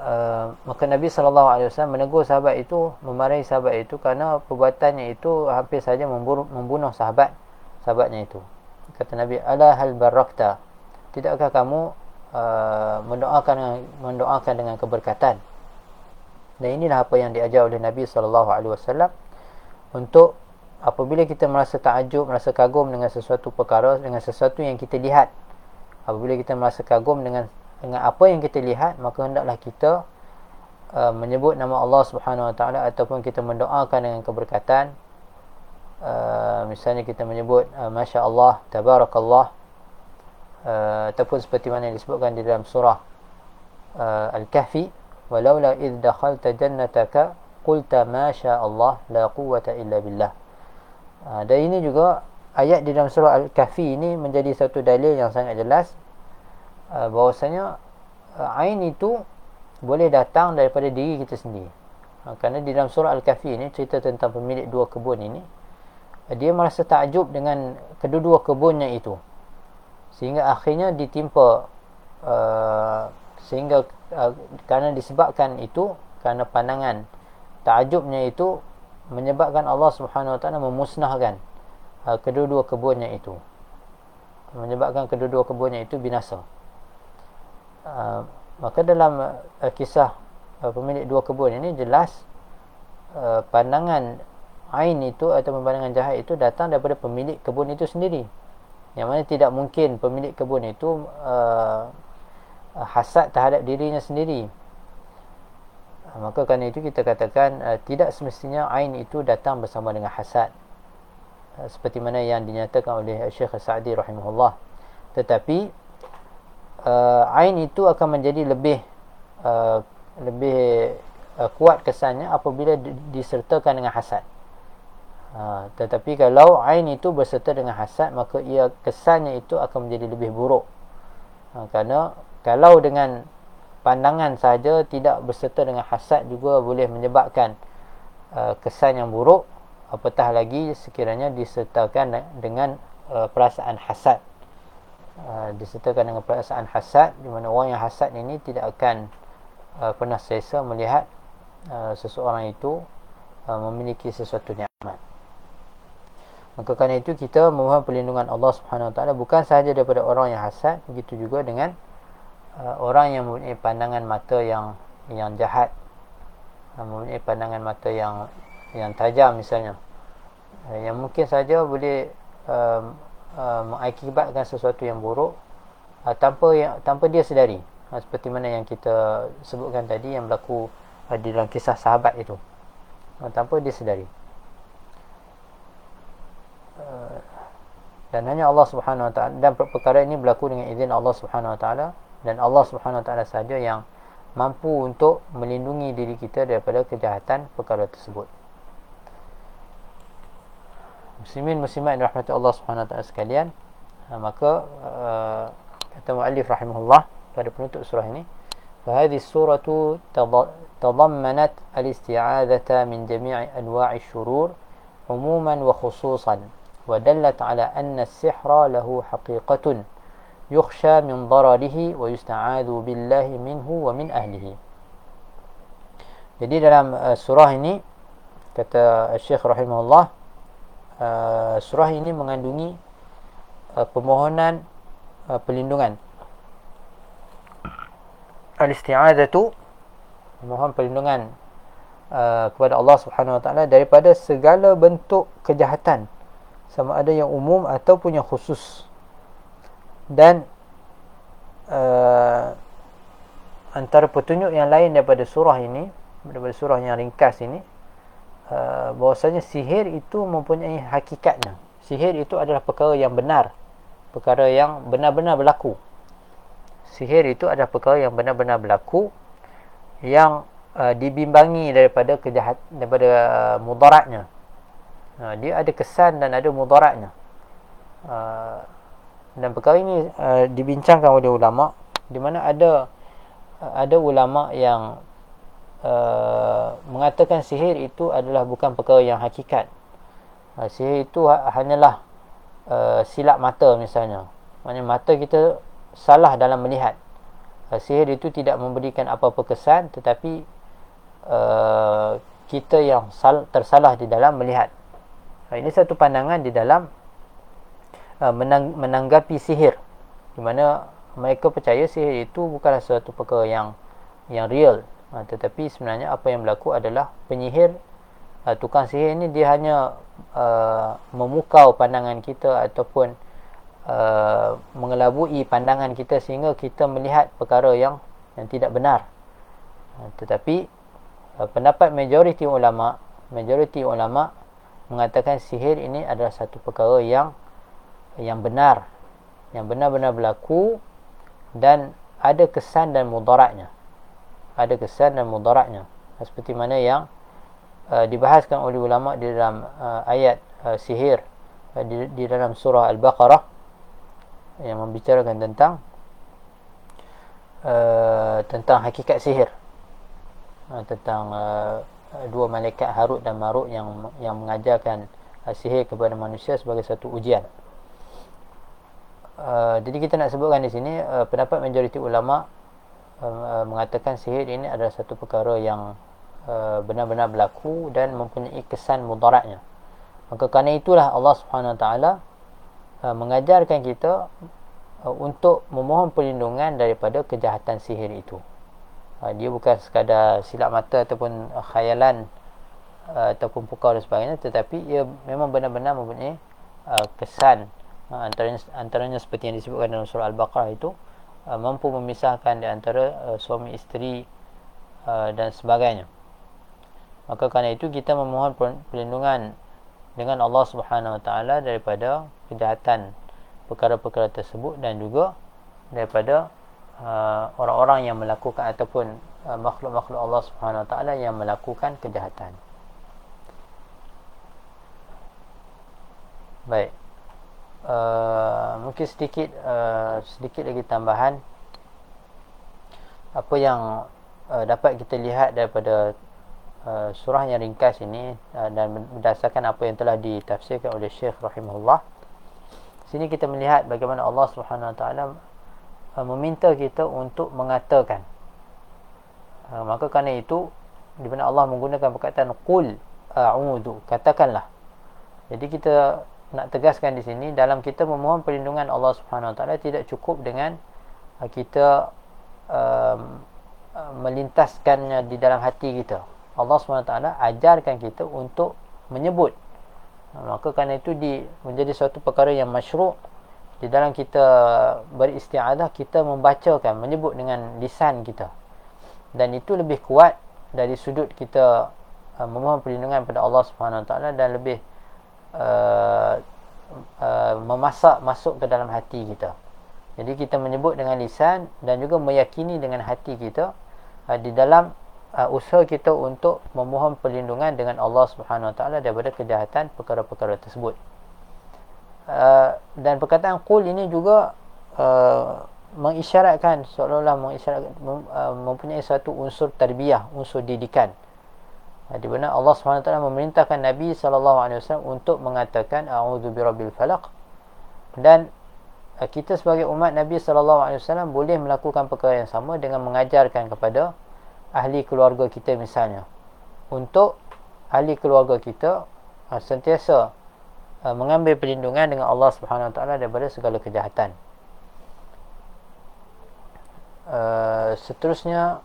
Uh, maka Nabi SAW menegur sahabat itu memarahi sahabat itu kerana perbuatannya itu hampir saja membunuh, membunuh sahabat sahabatnya itu. Kata Nabi ala hal barakta tidakkah kamu uh, mendoakan mendoakan dengan keberkatan dan inilah apa yang diajar oleh Nabi SAW untuk apabila kita merasa takjub, merasa kagum dengan sesuatu perkara, dengan sesuatu yang kita lihat. Apabila kita merasa kagum dengan dengan apa yang kita lihat, maka hendaklah kita uh, menyebut nama Allah Subhanahu Wa Taala ataupun kita mendoakan dengan keberkatan. Uh, misalnya kita menyebut uh, Masya Allah, Tabarakallah uh, ataupun seperti mana yang disebutkan di dalam surah uh, Al-Kahfi walaula id dakhalta jannataka qulta ma sha Allah la quwwata illa billah. Ha, dan ini juga ayat di dalam surah al-kahfi ini menjadi satu dalil yang sangat jelas uh, bahwasanya uh, ain itu boleh datang daripada diri kita sendiri. Kerana di dalam surah al-kahfi ini cerita tentang pemilik dua kebun ini dia merasa takjub dengan kedua-dua kebunnya itu. Sehingga akhirnya ditimpa uh, sehingga uh, kerana disebabkan itu kerana pandangan takjubnya itu menyebabkan Allah Subhanahu Wa Taala memusnahkan uh, kedua-dua kebunnya itu. Menyebabkan kedua-dua kebunnya itu binasa. Uh, maka dalam uh, kisah uh, pemilik dua kebun ini jelas uh, pandangan ain itu atau pandangan jahat itu datang daripada pemilik kebun itu sendiri. Yang mana tidak mungkin pemilik kebun itu uh, hasad terhadap dirinya sendiri. Uh, maka kerana itu kita katakan uh, tidak semestinya ain itu datang bersama dengan hasad. Uh, seperti mana yang dinyatakan oleh Syekh Sa'di rahimahullah. Tetapi uh, ain itu akan menjadi lebih uh, lebih uh, kuat kesannya apabila disertakan dengan hasad. Uh, tetapi kalau ain itu berserta dengan hasad maka ia kesannya itu akan menjadi lebih buruk. Uh, kerana kalau dengan pandangan saja tidak berserta dengan hasad juga boleh menyebabkan uh, kesan yang buruk apatah lagi sekiranya disertakan dengan uh, perasaan hasad. Uh, disertakan dengan perasaan hasad di mana orang yang hasad ini tidak akan uh, pernah selesa melihat uh, seseorang itu uh, memiliki sesuatu nikmat. Maka kerana itu kita memohon perlindungan Allah Subhanahu Wa Taala bukan sahaja daripada orang yang hasad begitu juga dengan uh, orang yang mempunyai pandangan mata yang yang jahat mempunyai pandangan mata yang yang tajam misalnya uh, yang mungkin saja boleh uh, uh, mengakibatkan sesuatu yang buruk uh, tanpa yang tanpa dia sedari. Uh, seperti mana yang kita sebutkan tadi yang berlaku uh, di dalam kisah sahabat itu. Uh, tanpa dia sedari. Uh, dan hanya Allah Subhanahu Wa Taala dan perkara ini berlaku dengan izin Allah Subhanahu Wa Taala dan Allah Subhanahu Wa Taala saja yang mampu untuk melindungi diri kita daripada kejahatan perkara tersebut. Muslimin muslimat yang dirahmati Allah Subhanahu Wa Taala sekalian, ha, maka uh, kata muallif rahimahullah pada penutup surah ini, فهذه السورة تضمنت الاستعاذة من جميع أنواع الشرور عموما وخصوصا ودلت على أن السحر له حقيقة يخشى من ضرره billahi minhu wa min ahlihi. jadi dalam uh, surah ini kata eh, Syekh rahimahullah uh, surah ini mengandungi uh, permohonan uh, perlindungan al-isti'adatu mohon perlindungan uh, kepada Allah Subhanahu Wa Taala daripada segala bentuk kejahatan sama ada yang umum ataupun yang khusus dan uh, antara petunjuk yang lain daripada surah ini daripada surah yang ringkas ini uh, bahwasanya sihir itu mempunyai hakikatnya. Sihir itu adalah perkara yang benar perkara yang benar-benar berlaku. Sihir itu adalah perkara yang benar-benar berlaku yang uh, dibimbangi daripada kejahat daripada uh, mudaratnya. Uh, dia ada kesan dan ada mudaratnya. Uh, dan perkara ini uh, dibincangkan oleh ulama di mana ada uh, ada ulama yang uh, mengatakan sihir itu adalah bukan perkara yang hakikat. Uh, sihir itu ha- hanyalah uh, silap mata misalnya. Maknanya mata kita salah dalam melihat. Uh, sihir itu tidak memberikan apa-apa kesan tetapi uh, kita yang sal- tersalah di dalam melihat. Uh, ini satu pandangan di dalam menang, menanggapi sihir. Di mana mereka percaya sihir itu bukanlah suatu perkara yang yang real. Uh, tetapi sebenarnya apa yang berlaku adalah penyihir. Uh, tukang sihir ini dia hanya uh, memukau pandangan kita ataupun uh, mengelabui pandangan kita sehingga kita melihat perkara yang yang tidak benar. Uh, tetapi uh, pendapat majoriti ulama majoriti ulama mengatakan sihir ini adalah satu perkara yang yang benar. Yang benar-benar berlaku dan ada kesan dan mudaratnya. Ada kesan dan mudaratnya. Seperti mana yang uh, dibahaskan oleh ulama di dalam uh, ayat uh, sihir uh, di, di dalam surah al-baqarah yang membicarakan tentang uh, tentang hakikat sihir. Uh, tentang uh, dua malaikat Harut dan Marut yang yang mengajarkan uh, sihir kepada manusia sebagai satu ujian Uh, jadi kita nak sebutkan di sini uh, pendapat majoriti ulama uh, uh, mengatakan sihir ini adalah satu perkara yang uh, benar-benar berlaku dan mempunyai kesan mudaratnya. Maka kerana itulah Allah Subhanahu Taala uh, mengajarkan kita uh, untuk memohon perlindungan daripada kejahatan sihir itu. Uh, dia bukan sekadar silap mata ataupun uh, khayalan uh, ataupun pukau dan sebagainya tetapi ia memang benar-benar mempunyai uh, kesan ha, antaranya antaranya seperti yang disebutkan dalam surah al-baqarah itu uh, mampu memisahkan di antara uh, suami isteri uh, dan sebagainya maka kerana itu kita memohon perlindungan dengan Allah Subhanahu Wa Taala daripada kejahatan perkara-perkara tersebut dan juga daripada uh, orang-orang yang melakukan ataupun uh, makhluk-makhluk Allah Subhanahu Wa Taala yang melakukan kejahatan. Baik. Uh, mungkin sedikit uh, sedikit lagi tambahan. Apa yang uh, dapat kita lihat daripada uh, surah yang ringkas ini uh, dan berdasarkan apa yang telah ditafsirkan oleh Syekh rahimahullah sini kita melihat bagaimana Allah Subhanahu Wa Taala uh, meminta kita untuk mengatakan. Uh, maka kerana itu di mana Allah menggunakan perkataan qul a'udhu katakanlah. Jadi kita nak tegaskan di sini dalam kita memohon perlindungan Allah Subhanahu Wa Taala tidak cukup dengan uh, kita um, uh, melintaskannya di dalam hati kita. Allah SWT ajarkan kita untuk menyebut. Maka kerana itu di, menjadi suatu perkara yang masyru' di dalam kita beristiadah kita membacakan menyebut dengan lisan kita. Dan itu lebih kuat dari sudut kita uh, memohon perlindungan pada Allah Subhanahu taala dan lebih uh, uh, memasak masuk ke dalam hati kita jadi kita menyebut dengan lisan dan juga meyakini dengan hati kita uh, di dalam uh, usaha kita untuk memohon perlindungan dengan Allah Subhanahu Wa Taala daripada kejahatan perkara-perkara tersebut. Uh, dan perkataan qul ini juga uh, mengisyaratkan seolah-olah mengisyaratkan mem, uh, mempunyai satu unsur tarbiyah, unsur didikan. Uh, di mana Allah Taala memerintahkan Nabi wasallam untuk mengatakan a'udzu birabbil falaq dan uh, kita sebagai umat Nabi wasallam boleh melakukan perkara yang sama dengan mengajarkan kepada ahli keluarga kita misalnya untuk ahli keluarga kita uh, sentiasa uh, mengambil perlindungan dengan Allah Taala daripada segala kejahatan. Seterusnya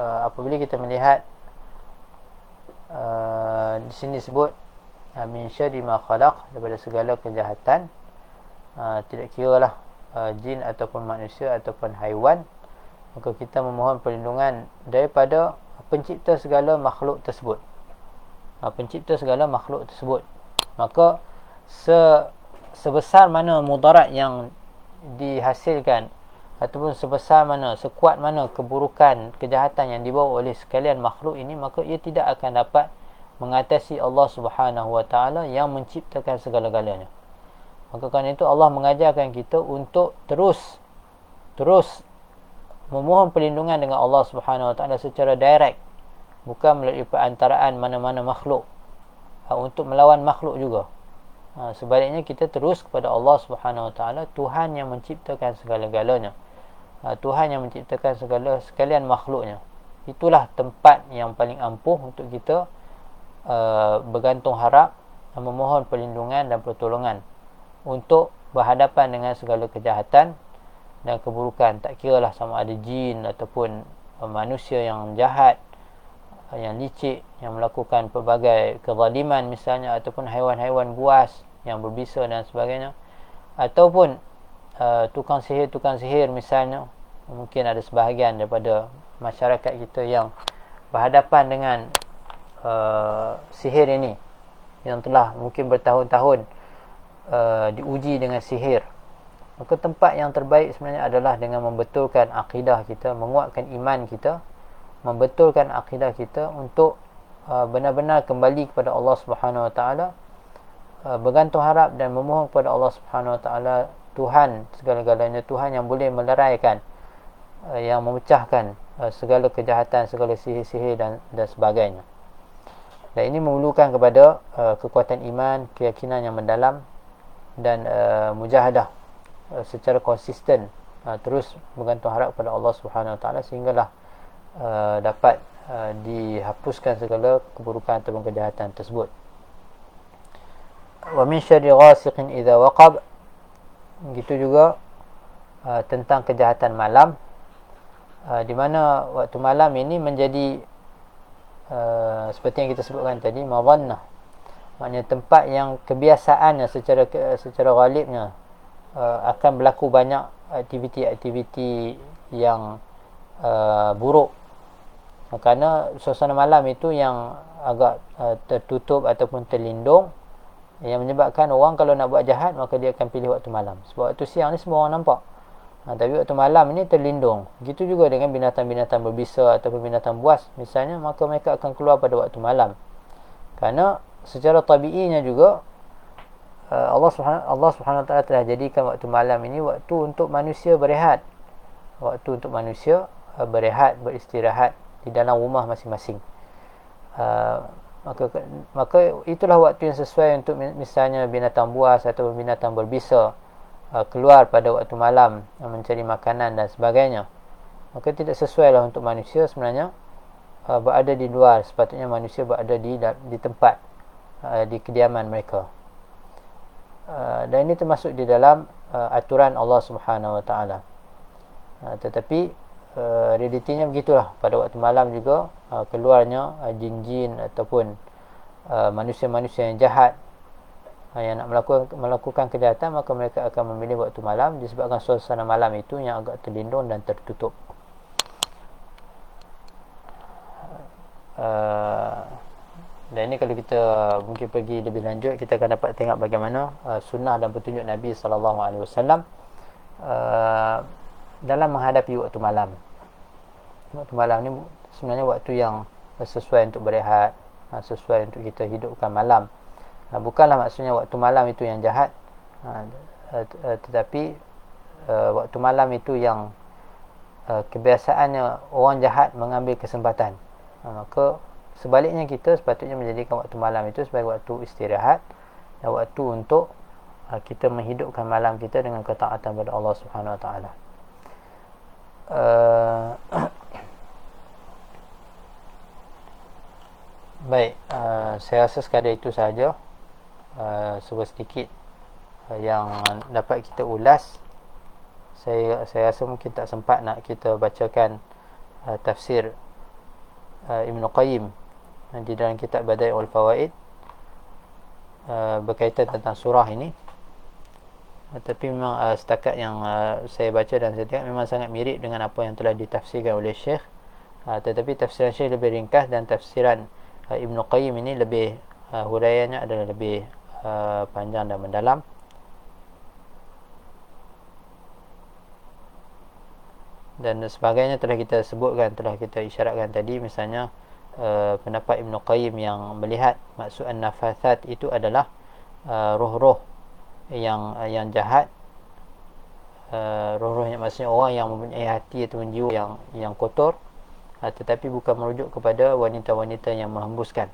apabila kita melihat uh, di sini sebut uh, min syarri ma khalaq daripada segala kejahatan. Uh, tidak kiralah uh, jin ataupun manusia ataupun haiwan. Maka kita memohon perlindungan daripada pencipta segala makhluk tersebut. Ha, pencipta segala makhluk tersebut. Maka se sebesar mana mudarat yang dihasilkan ataupun sebesar mana sekuat mana keburukan kejahatan yang dibawa oleh sekalian makhluk ini maka ia tidak akan dapat mengatasi Allah Subhanahu Wa Taala yang menciptakan segala-galanya. Maka kerana itu Allah mengajarkan kita untuk terus terus memohon perlindungan dengan Allah Subhanahu Wa Taala secara direct. Bukan melalui perantaraan mana-mana makhluk. Ha, untuk melawan makhluk juga. Ha, sebaliknya kita terus kepada Allah Subhanahu Wa Taala Tuhan yang menciptakan segala-galanya ha, Tuhan yang menciptakan segala sekalian makhluknya. Itulah tempat yang paling ampuh untuk kita uh, bergantung harap dan memohon perlindungan dan pertolongan untuk berhadapan dengan segala kejahatan dan keburukan. Tak kira lah sama ada jin ataupun uh, manusia yang jahat uh, yang licik yang melakukan pelbagai kezaliman misalnya ataupun haiwan-haiwan buas yang berbisa dan sebagainya ataupun uh, tukang sihir-tukang sihir misalnya mungkin ada sebahagian daripada masyarakat kita yang berhadapan dengan uh, sihir ini yang telah mungkin bertahun-tahun uh, diuji dengan sihir. Maka tempat yang terbaik sebenarnya adalah dengan membetulkan akidah kita, menguatkan iman kita, membetulkan akidah kita untuk uh, benar-benar kembali kepada Allah Subhanahu Wa Taala, uh, bergantung harap dan memohon kepada Allah Subhanahu Wa Taala Tuhan segala-galanya Tuhan yang boleh meleraikan uh, yang memecahkan uh, segala kejahatan, segala sihir-sihir dan dan sebagainya. Dan ini memerlukan kepada uh, kekuatan iman, keyakinan yang mendalam dan uh, mujahadah Uh, secara konsisten uh, terus bergantung harap kepada Allah Subhanahu Wa Taala sehinggalah uh, dapat uh, dihapuskan segala keburukan ataupun kejahatan tersebut. Wa min syarri ghasiqin idza waqab gitu juga uh, tentang kejahatan malam. Uh, di mana waktu malam ini menjadi uh, seperti yang kita sebutkan tadi mawannah. Maknanya tempat yang kebiasaannya secara secara ghalibnya uh, akan berlaku banyak aktiviti-aktiviti yang uh, buruk. Kerana suasana malam itu yang agak uh, tertutup ataupun terlindung yang menyebabkan orang kalau nak buat jahat maka dia akan pilih waktu malam. Sebab waktu siang ni semua orang nampak. Ha, tapi waktu malam ini terlindung. Begitu juga dengan binatang-binatang berbisa ataupun binatang buas. Misalnya maka mereka akan keluar pada waktu malam. Kerana secara tabiinya juga Uh, Allah Subhanahu Allah Subhanahu taala telah jadikan waktu malam ini waktu untuk manusia berehat. Waktu untuk manusia uh, berehat, beristirahat di dalam rumah masing-masing. Uh, maka maka itulah waktu yang sesuai untuk misalnya binatang buas atau binatang berbisa keluar pada waktu malam mencari makanan dan sebagainya. Maka tidak sesuai lah untuk manusia sebenarnya berada di luar sepatutnya manusia berada di di tempat di kediaman mereka. Uh, dan ini termasuk di dalam uh, aturan Allah Subhanahu Wa Taala. Uh, tetapi uh, realitinya begitulah. Pada waktu malam juga uh, keluarnya uh, jin-jin ataupun uh, manusia-manusia yang jahat uh, yang nak melakukan melakukan kejahatan maka mereka akan memilih waktu malam disebabkan suasana malam itu yang agak terlindung dan tertutup. Uh, dan ini kalau kita mungkin pergi lebih lanjut kita akan dapat tengok bagaimana uh, sunnah dan petunjuk Nabi sallallahu alaihi wasallam. Uh, dalam menghadapi waktu malam. Waktu malam ni sebenarnya waktu yang sesuai untuk berehat, uh, sesuai untuk kita hidupkan malam. Uh, bukanlah maksudnya waktu malam itu yang jahat. Uh, uh, uh, tetapi uh, waktu malam itu yang kebiasaannya orang jahat mengambil kesempatan. Maka Sebaliknya kita sepatutnya menjadikan waktu malam itu sebagai waktu istirahat dan waktu untuk kita menghidupkan malam kita dengan ketaatan kepada Allah Subhanahu Wa Taala. Uh, baik, uh, saya rasa sekadar itu saja uh, sebuah sedikit uh, yang dapat kita ulas. Saya saya rasa mungkin tak sempat nak kita bacakan uh, tafsir uh, Ibn Qayyim di dalam kitab Badai ul Fawaid uh, berkaitan tentang surah ini tapi memang uh, setakat yang uh, saya baca dan saya tengok memang sangat mirip dengan apa yang telah ditafsirkan oleh Syekh uh, tetapi tafsiran Syekh lebih ringkas dan tafsiran uh, Ibn Qayyim ini lebih uh, huraiannya adalah lebih uh, panjang dan mendalam. Dan sebagainya telah kita sebutkan telah kita isyaratkan tadi misalnya uh, pendapat Ibn Qayyim yang melihat maksud an-nafasat itu adalah uh, roh-roh yang uh, yang jahat uh, roh-roh yang maksudnya orang yang mempunyai hati atau jiwa yang yang kotor uh, tetapi bukan merujuk kepada wanita-wanita yang menghembuskan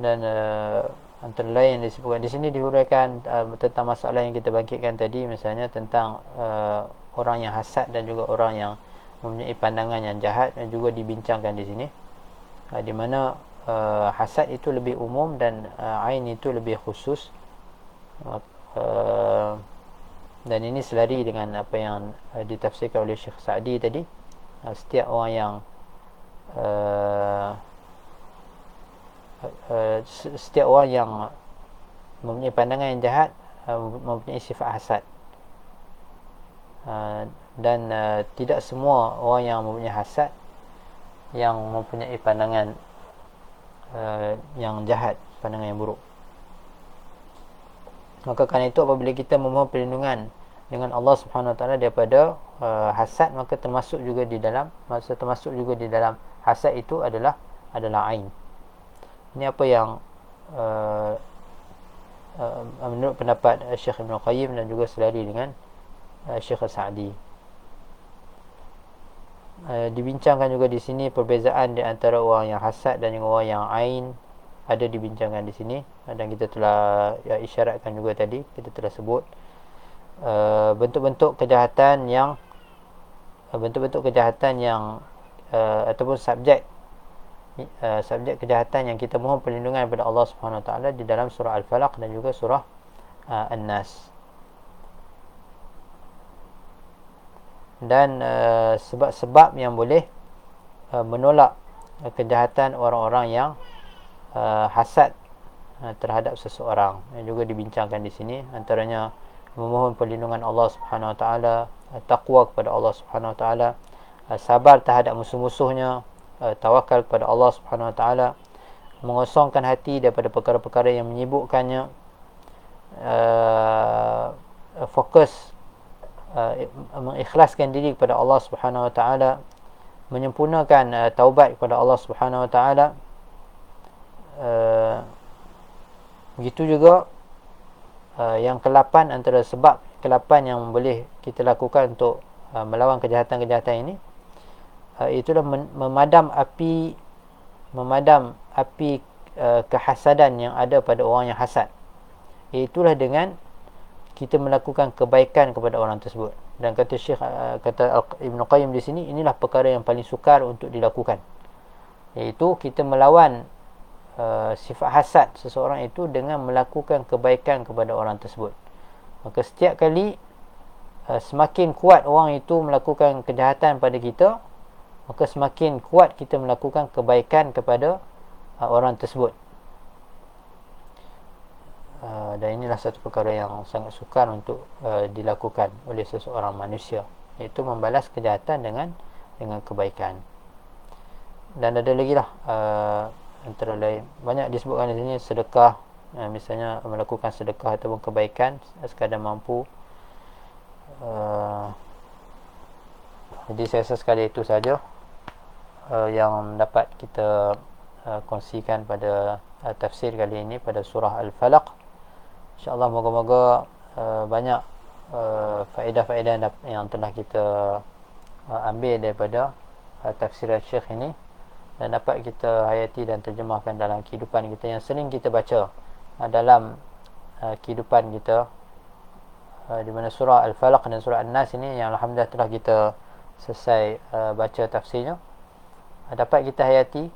dan uh, antara lain yang disebutkan di sini dihuraikan uh, tentang masalah yang kita bangkitkan tadi misalnya tentang uh, orang yang hasad dan juga orang yang mempunyai pandangan yang jahat dan juga dibincangkan di sini. Uh, di mana uh, hasad itu lebih umum dan uh, ain itu lebih khusus. Uh, dan ini selari dengan apa yang uh, ditafsirkan oleh Syekh Sa'di tadi. Uh, setiap orang yang uh, Uh, setiap orang yang mempunyai pandangan yang jahat uh, mempunyai sifat hasad. Uh, dan uh, tidak semua orang yang mempunyai hasad yang mempunyai pandangan uh, yang jahat pandangan yang buruk. Maka kerana itu apabila kita memohon perlindungan dengan Allah Subhanahu Wa Taala daripada uh, hasad maka termasuk juga di dalam maksud termasuk juga di dalam hasad itu adalah adalah ain ini apa yang uh, uh, menurut pendapat Syekh Ibn Qayyim dan juga selari dengan uh, Syekh Sa'di uh, dibincangkan juga di sini perbezaan di antara orang yang hasad dan orang yang ain ada dibincangkan di sini. Uh, dan kita telah ya, isyaratkan juga tadi kita telah sebut uh, bentuk-bentuk kejahatan yang uh, bentuk-bentuk kejahatan yang uh, ataupun subjek uh, subjek kejahatan yang kita mohon perlindungan kepada Allah Subhanahu Taala di dalam surah Al-Falaq dan juga surah uh, An-Nas. Dan uh, sebab-sebab yang boleh uh, menolak uh, kejahatan orang-orang yang uh, hasad uh, terhadap seseorang yang juga dibincangkan di sini antaranya memohon perlindungan Allah Subhanahu Taala, uh, takwa kepada Allah Subhanahu Taala, uh, sabar terhadap musuh-musuhnya, uh, tawakal kepada Allah Subhanahu Wa Taala mengosongkan hati daripada perkara-perkara yang menyibukkannya uh, fokus uh, mengikhlaskan diri kepada Allah Subhanahu Wa Taala menyempurnakan uh, taubat kepada Allah Subhanahu Wa Taala begitu juga uh, yang kelapan antara sebab kelapan yang boleh kita lakukan untuk uh, melawan kejahatan-kejahatan ini uh, itulah memadam api memadam api uh, kehasadan yang ada pada orang yang hasad. Itulah dengan kita melakukan kebaikan kepada orang tersebut. Dan kata Syekh uh, kata Ibn Qayyim di sini inilah perkara yang paling sukar untuk dilakukan. Iaitu kita melawan uh, sifat hasad seseorang itu dengan melakukan kebaikan kepada orang tersebut. Maka setiap kali uh, semakin kuat orang itu melakukan kejahatan pada kita maka semakin kuat kita melakukan kebaikan kepada uh, orang tersebut. Uh, dan inilah satu perkara yang sangat sukar untuk uh, dilakukan oleh seseorang manusia iaitu membalas kejahatan dengan dengan kebaikan. Dan ada lagi lah uh, antara lain banyak disebutkan di sini sedekah. Uh, misalnya melakukan sedekah ataupun kebaikan sekadar mampu. Uh, jadi saya rasa sekali itu saja uh, yang dapat kita uh, kongsikan pada uh, tafsir kali ini pada surah Al-Falaq. InsyaAllah moga-moga uh, banyak uh, faedah-faedah yang, telah kita uh, ambil daripada uh, tafsir Syekh ini dan dapat kita hayati dan terjemahkan dalam kehidupan kita yang sering kita baca uh, dalam uh, kehidupan kita uh, di mana surah Al-Falaq dan surah An-Nas ini yang Alhamdulillah telah kita selesai uh, baca tafsirnya dapat kita hayati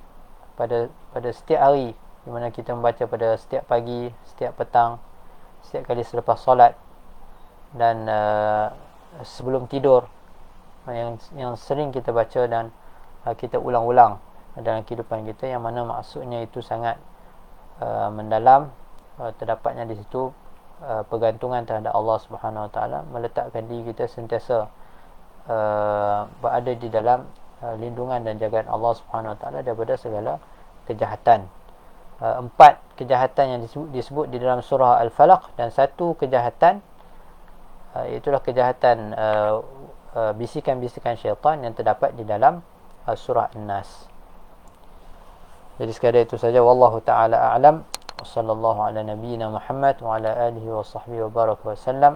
pada pada setiap hari. Di mana kita membaca pada setiap pagi, setiap petang, setiap kali selepas solat. Dan uh, sebelum tidur. Yang yang sering kita baca dan uh, kita ulang-ulang dalam kehidupan kita yang mana maksudnya itu sangat uh, mendalam uh, terdapatnya di situ uh, pergantungan terhadap Allah Subhanahu Wa Taala meletakkan diri kita sentiasa uh, berada di dalam uh, lindungan dan jagaan Allah Subhanahu Wa Taala daripada segala kejahatan uh, empat kejahatan yang disebut, disebut di dalam surah Al-Falaq dan satu kejahatan uh, itulah kejahatan bisikan-bisikan syaitan yang terdapat di dalam surah An-Nas. Jadi sekadar itu saja wallahu taala a'lam. Wassallallahu ala nabiyyina Muhammad wa ala alihi wa sahbihi wa baraka wa sallam.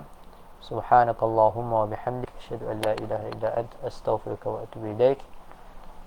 Subhanakallahumma wa bihamdika asyhadu an la ilaha illa anta astaghfiruka wa atubu ilaik.